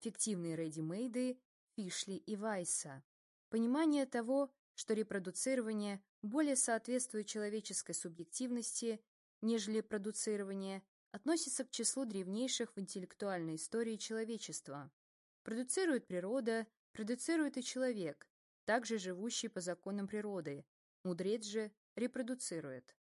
фиктивные редимейды Фишли и Вайса. Понимание того, что репродуцирование более соответствует человеческой субъективности, нежели продуцирование, относится к числу древнейших в интеллектуальной истории человечества. Продуцирует природа, продуцирует и человек, также живущий по законам природы. Мудрец же репродуцирует.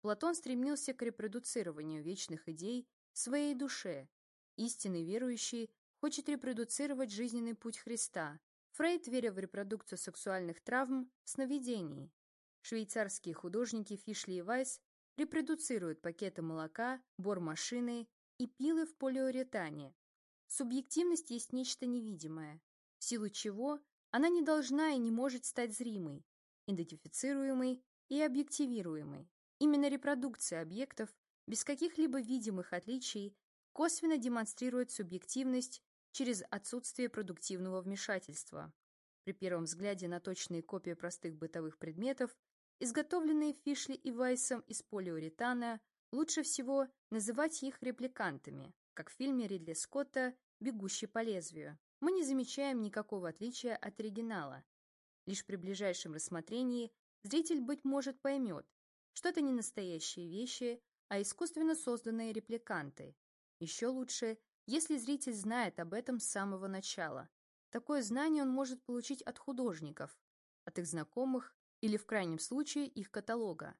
Платон стремился к репродуцированию вечных идей в своей душе. Истинный верующий хочет репродуцировать жизненный путь Христа. Фрейд верил в репродукцию сексуальных травм в сновидении. Швейцарские художники Фишли и Вайс репродуцируют пакеты молока, бор-машины и пилы в полиуретане. Субъективность есть нечто невидимое, в силу чего она не должна и не может стать зримой, идентифицируемой и объективируемой. Именно репродукция объектов без каких-либо видимых отличий косвенно демонстрирует субъективность через отсутствие продуктивного вмешательства. При первом взгляде на точные копии простых бытовых предметов Изготовленные Фишли и Вайсом из полиуретана лучше всего называть их репликантами, как в фильме Ридли Скотта «Бегущий по лезвию». Мы не замечаем никакого отличия от оригинала. Лишь при ближайшем рассмотрении зритель, быть может, поймет, что это не настоящие вещи, а искусственно созданные репликанты. Еще лучше, если зритель знает об этом с самого начала. Такое знание он может получить от художников, от их знакомых или в крайнем случае их каталога.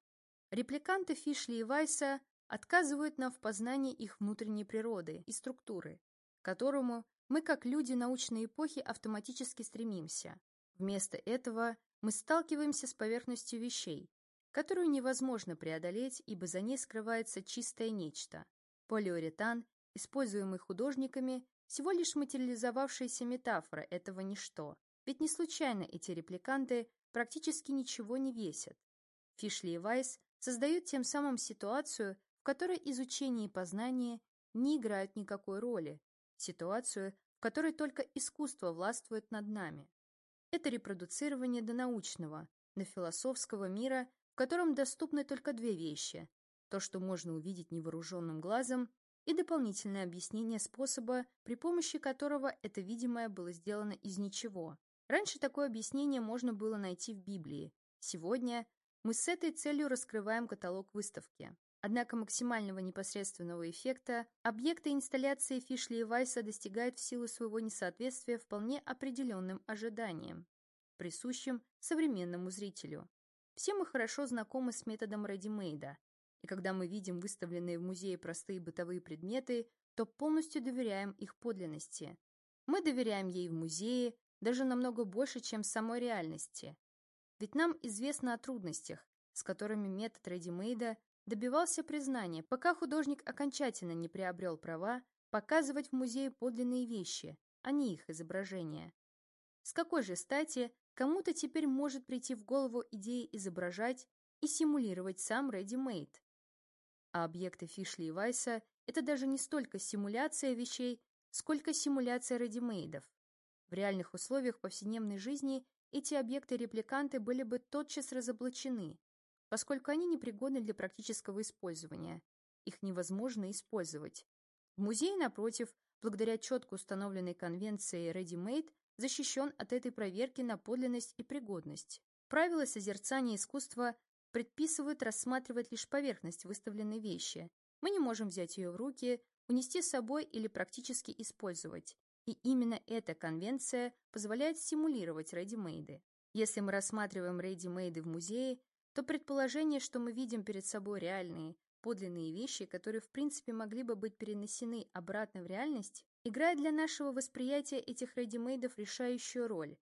Репликанты Фишли и Вайса отказывают нам в познании их внутренней природы и структуры, к которому мы, как люди научной эпохи, автоматически стремимся. Вместо этого мы сталкиваемся с поверхностью вещей, которую невозможно преодолеть, ибо за ней скрывается чистое нечто. Полиуретан, используемый художниками, всего лишь материализовавшаяся метафора этого ничто. Ведь не случайно эти репликанты практически ничего не весят. Фишли и Вайс создают тем самым ситуацию, в которой изучение и познание не играют никакой роли, ситуацию, в которой только искусство властвует над нами. Это репродуцирование до научного, до философского мира, в котором доступны только две вещи – то, что можно увидеть невооруженным глазом, и дополнительное объяснение способа, при помощи которого это видимое было сделано из ничего. Раньше такое объяснение можно было найти в Библии. Сегодня мы с этой целью раскрываем каталог выставки. Однако максимального непосредственного эффекта объекты инсталляции Фишли и Вайса достигают в силу своего несоответствия вполне определенным ожиданиям, присущим современному зрителю. Все мы хорошо знакомы с методом редимейда, и когда мы видим выставленные в музее простые бытовые предметы, то полностью доверяем их подлинности. Мы доверяем ей в музее, даже намного больше, чем самой реальности. Ведь нам известно о трудностях, с которыми метод редимейда добивался признания, пока художник окончательно не приобрел права показывать в музее подлинные вещи, а не их изображения. С какой же стати кому-то теперь может прийти в голову идея изображать и симулировать сам редимейд? А объекты Фишли и Вайса – это даже не столько симуляция вещей, сколько симуляция редимейдов. В реальных условиях повседневной жизни эти объекты-репликанты были бы тотчас разоблачены, поскольку они непригодны для практического использования. Их невозможно использовать. В музее, напротив, благодаря четко установленной конвенции Ready-Made, защищен от этой проверки на подлинность и пригодность. Правила созерцания искусства предписывают рассматривать лишь поверхность выставленной вещи. Мы не можем взять ее в руки, унести с собой или практически использовать. И именно эта конвенция позволяет стимулировать редимейды. Если мы рассматриваем редимейды в музее, то предположение, что мы видим перед собой реальные, подлинные вещи, которые в принципе могли бы быть перенесены обратно в реальность, играет для нашего восприятия этих редимейдов решающую роль.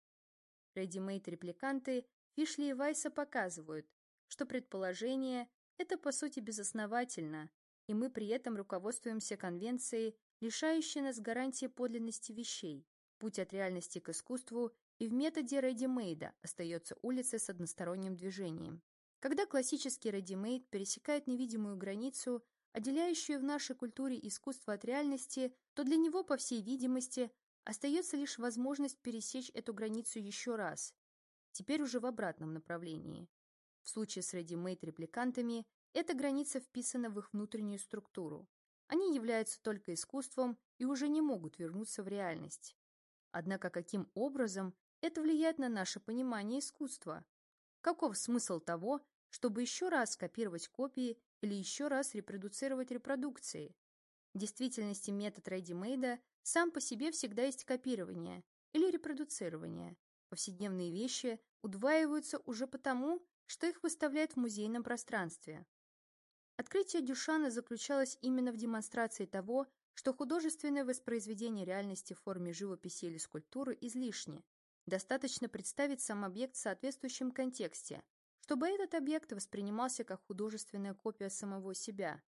Редимейд-репликанты Фишли и Вайса показывают, что предположение – это по сути безосновательно, и мы при этом руководствуемся конвенцией лишающая нас гарантии подлинности вещей. Путь от реальности к искусству и в методе редимейда остается улица с односторонним движением. Когда классический редимейд пересекает невидимую границу, отделяющую в нашей культуре искусство от реальности, то для него, по всей видимости, остается лишь возможность пересечь эту границу еще раз, теперь уже в обратном направлении. В случае с редимейд-репликантами эта граница вписана в их внутреннюю структуру. они являются только искусством и уже не могут вернуться в реальность. Однако каким образом это влияет на наше понимание искусства? Каков смысл того, чтобы еще раз копировать копии или еще раз репродуцировать репродукции? В действительности метод ready-made сам по себе всегда есть копирование или репродуцирование. Повседневные вещи удваиваются уже потому, что их выставляют в музейном пространстве. Открытие Дюшана заключалось именно в демонстрации того, что художественное воспроизведение реальности в форме живописи или скульптуры излишне. Достаточно представить сам объект в соответствующем контексте, чтобы этот объект воспринимался как художественная копия самого себя.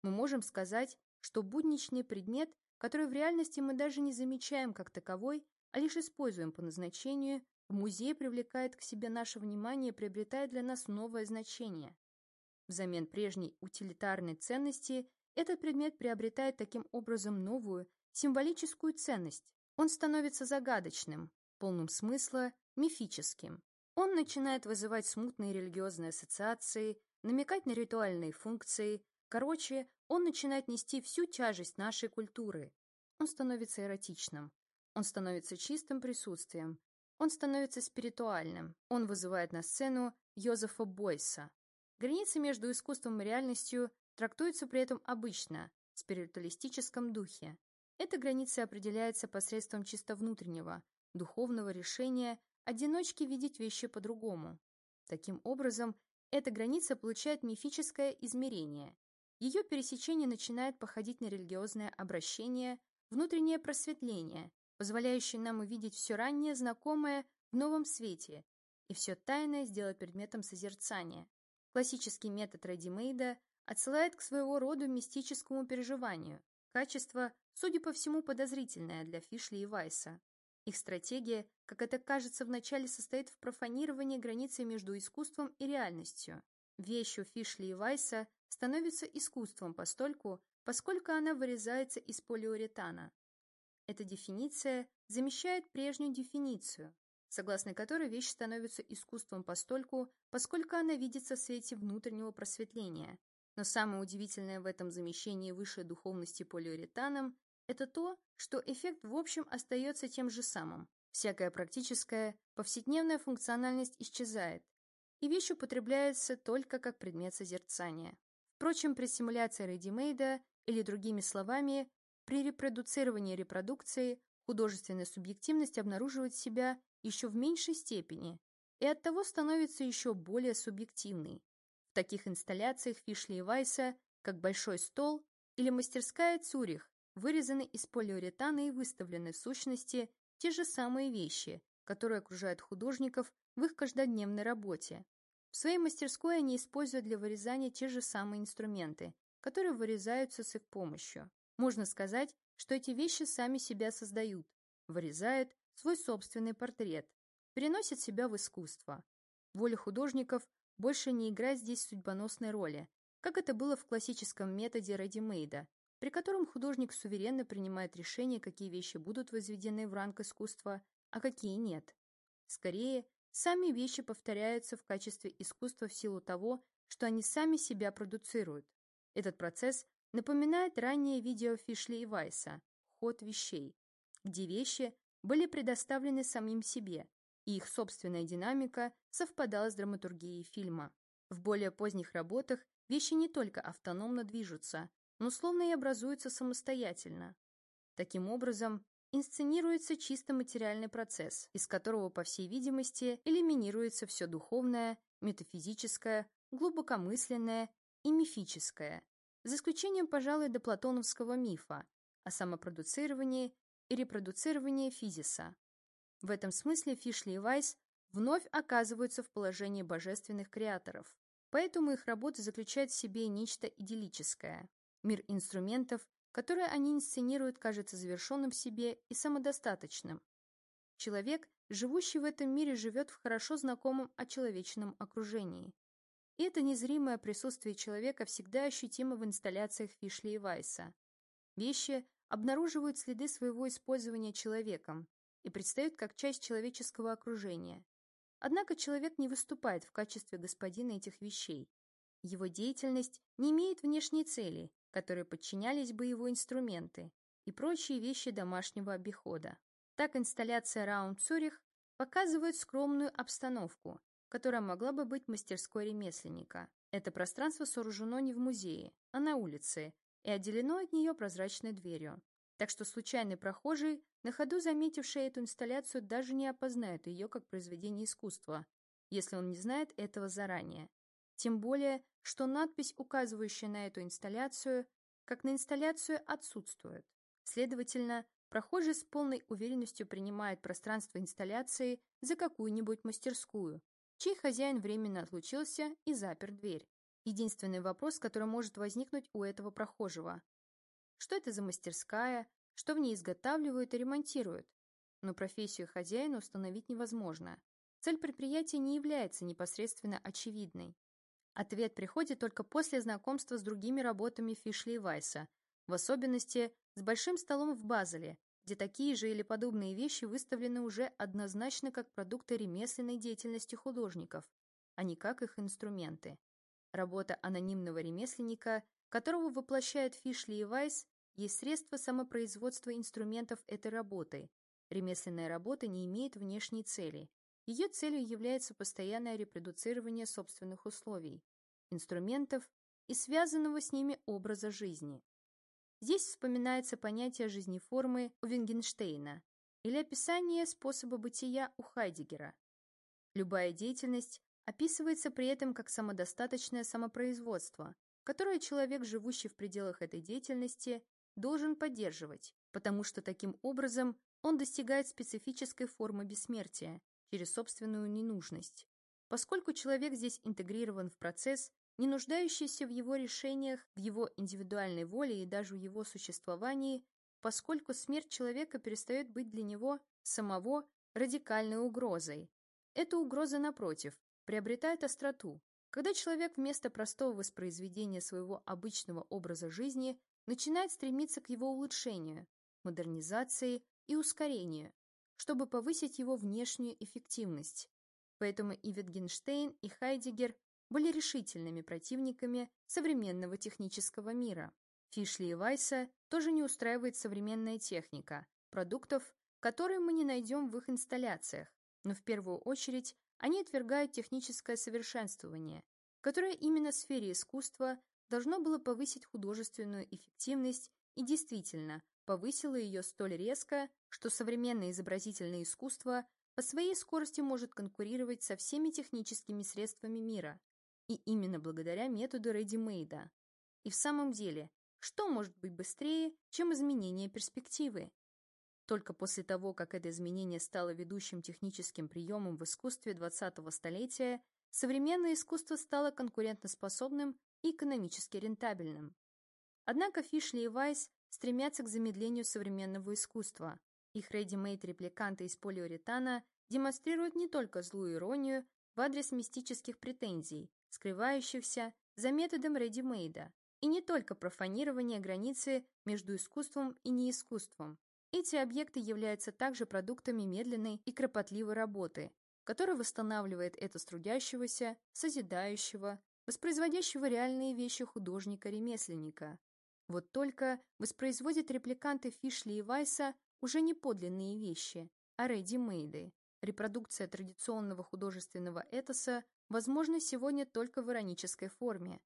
Мы можем сказать, что будничный предмет, который в реальности мы даже не замечаем как таковой, а лишь используем по назначению, в музее привлекает к себе наше внимание и приобретает для нас новое значение. Взамен прежней утилитарной ценности этот предмет приобретает таким образом новую, символическую ценность. Он становится загадочным, полным смысла, мифическим. Он начинает вызывать смутные религиозные ассоциации, намекать на ритуальные функции. Короче, он начинает нести всю тяжесть нашей культуры. Он становится эротичным. Он становится чистым присутствием. Он становится спиритуальным. Он вызывает на сцену Йозефа Бойса. Границы между искусством и реальностью трактуются при этом обычно, в спиритуалистическом духе. Эта граница определяется посредством чисто внутреннего, духовного решения одиночки видеть вещи по-другому. Таким образом, эта граница получает мифическое измерение. Ее пересечение начинает походить на религиозное обращение, внутреннее просветление, позволяющее нам увидеть все ранее знакомое в новом свете и все тайное сделать предметом созерцания. Классический метод редимейда отсылает к своего рода мистическому переживанию, качество, судя по всему, подозрительное для Фишли и Вайса. Их стратегия, как это кажется вначале, состоит в профанировании границы между искусством и реальностью. Вещь у Фишли и Вайса становится искусством постольку, поскольку она вырезается из полиуретана. Эта дефиниция замещает прежнюю дефиницию, согласно которой вещь становится искусством постольку, поскольку она видится в свете внутреннего просветления. Но самое удивительное в этом замещении высшей духовности полиуретаном – это то, что эффект в общем остается тем же самым. Всякая практическая, повседневная функциональность исчезает, и вещь употребляется только как предмет созерцания. Впрочем, при симуляции редимейда, или другими словами, при репродуцировании репродукции, художественная субъективность обнаруживает себя еще в меньшей степени и оттого становится еще более субъективной. В таких инсталляциях Фишли и Вайса, как «Большой стол» или «Мастерская Цюрих», вырезаны из полиуретана и выставлены в сущности те же самые вещи, которые окружают художников в их каждодневной работе. В своей мастерской они используют для вырезания те же самые инструменты, которые вырезаются с их помощью. Можно сказать, что эти вещи сами себя создают, вырезают свой собственный портрет, переносят себя в искусство. Воля художников больше не играть здесь судьбоносной роли, как это было в классическом методе редимейда, при котором художник суверенно принимает решение, какие вещи будут возведены в ранг искусства, а какие нет. Скорее, сами вещи повторяются в качестве искусства в силу того, что они сами себя продуцируют. Этот процесс напоминает раннее видео Фишли и Вайса «Ход вещей», где вещи были предоставлены самим себе, и их собственная динамика совпадала с драматургией фильма. В более поздних работах вещи не только автономно движутся, но словно и образуются самостоятельно. Таким образом, инсценируется чисто материальный процесс, из которого, по всей видимости, элиминируется все духовное, метафизическое, глубокомысленное и мифическое, за исключением, пожалуй, до платоновского мифа о самопродуцировании и репродуцирование физиса. В этом смысле Фишли и Вайс вновь оказываются в положении божественных креаторов, поэтому их работа заключает в себе нечто идиллическое. Мир инструментов, который они инсценируют, кажется завершенным в себе и самодостаточным. Человек, живущий в этом мире, живет в хорошо знакомом очеловеченном окружении. Это незримое присутствие человека всегда ощутимо в инсталляциях Фишли и Вайса. Вещи, обнаруживают следы своего использования человеком и предстают как часть человеческого окружения. Однако человек не выступает в качестве господина этих вещей. Его деятельность не имеет внешней цели которые подчинялись бы его инструменты и прочие вещи домашнего обихода. Так инсталляция Раунд Цюрих показывает скромную обстановку, которая могла бы быть мастерской ремесленника. Это пространство сооружено не в музее, а на улице и отделено от нее прозрачной дверью. Так что случайный прохожий, на ходу заметивший эту инсталляцию, даже не опознает ее как произведение искусства, если он не знает этого заранее. Тем более, что надпись, указывающая на эту инсталляцию, как на инсталляцию, отсутствует. Следовательно, прохожий с полной уверенностью принимает пространство инсталляции за какую-нибудь мастерскую, чей хозяин временно отлучился и запер дверь. Единственный вопрос, который может возникнуть у этого прохожего. Что это за мастерская, что в ней изготавливают и ремонтируют? Но профессию хозяина установить невозможно. Цель предприятия не является непосредственно очевидной. Ответ приходит только после знакомства с другими работами Фишли и Вайса, в особенности с большим столом в Базеле, где такие же или подобные вещи выставлены уже однозначно как продукты ремесленной деятельности художников, а не как их инструменты. Работа анонимного ремесленника, которого воплощают Фишли и Вайс, есть средство самопроизводства инструментов этой работы. Ремесленная работа не имеет внешней цели. Ее целью является постоянное репродуцирование собственных условий, инструментов и связанного с ними образа жизни. Здесь вспоминается понятие жизнеформы у Вингенштейна или описание способа бытия у Хайдегера. Любая деятельность описывается при этом как самодостаточное самопроизводство, которое человек, живущий в пределах этой деятельности, должен поддерживать, потому что таким образом он достигает специфической формы бессмертия через собственную ненужность. Поскольку человек здесь интегрирован в процесс, не нуждающийся в его решениях, в его индивидуальной воле и даже в его существовании, поскольку смерть человека перестает быть для него самого радикальной угрозой. Эта угроза, напротив, приобретает остроту, когда человек вместо простого воспроизведения своего обычного образа жизни начинает стремиться к его улучшению, модернизации и ускорению, чтобы повысить его внешнюю эффективность. Поэтому и Витгенштейн, и Хайдегер были решительными противниками современного технического мира. Фишли и Вайса тоже не устраивает современная техника, продуктов, которые мы не найдем в их инсталляциях, но в первую очередь они отвергают техническое совершенствование, которое именно в сфере искусства должно было повысить художественную эффективность и действительно повысило ее столь резко, что современное изобразительное искусство по своей скорости может конкурировать со всеми техническими средствами мира, и именно благодаря методу ready-made. И в самом деле, что может быть быстрее, чем изменение перспективы? Только после того, как это изменение стало ведущим техническим приемом в искусстве 20-го столетия, современное искусство стало конкурентоспособным и экономически рентабельным. Однако Фишли и Вайс стремятся к замедлению современного искусства. Их ready-made репликанты из полиуретана демонстрируют не только злую иронию в адрес мистических претензий, скрывающихся за методом редимейда, и не только профанирование границы между искусством и неискусством. Эти объекты являются также продуктами медленной и кропотливой работы, которая восстанавливает это трудящегося, созидающего, воспроизводящего реальные вещи художника-ремесленника. Вот только воспроизводят репликанты Фишли и Вайса уже не подлинные вещи, а редимейды. Репродукция традиционного художественного этоса возможна сегодня только в иронической форме.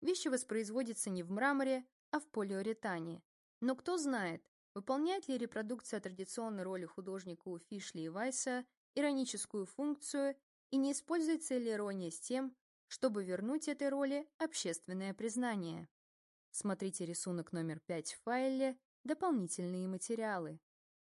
Вещи воспроизводятся не в мраморе, а в полиуретане. Но кто знает, выполняет ли репродукция традиционной роли художника у Фишли и Вайса ироническую функцию и не используется ли ирония с тем, чтобы вернуть этой роли общественное признание. Смотрите рисунок номер 5 в файле «Дополнительные материалы».